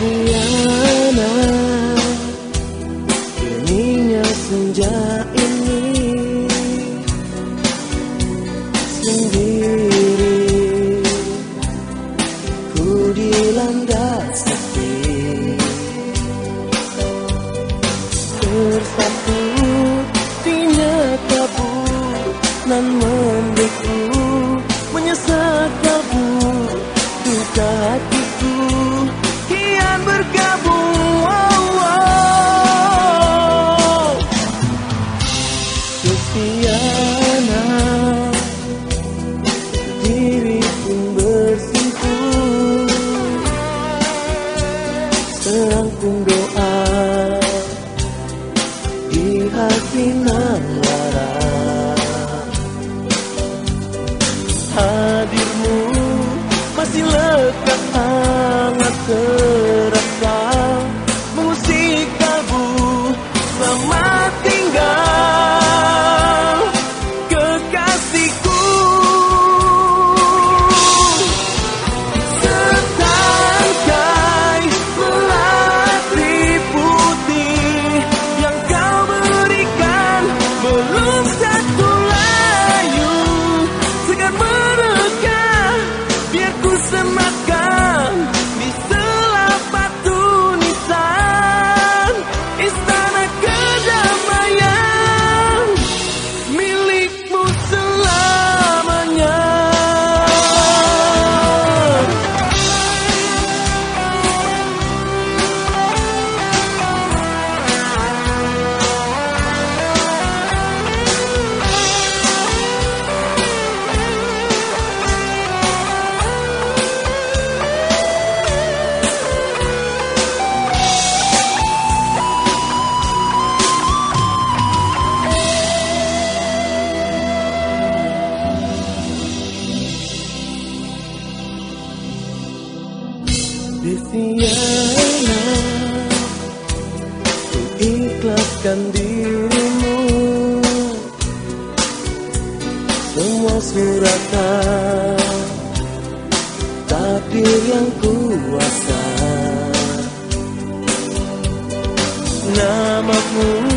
Buana Keningnya senja ini. Sendiri Ku dilanda sepi bersatu Tindak kabur nan 你那 di siang ku ikhlaskan dirimu. Semua suratan takdir yang kuasa. Namamu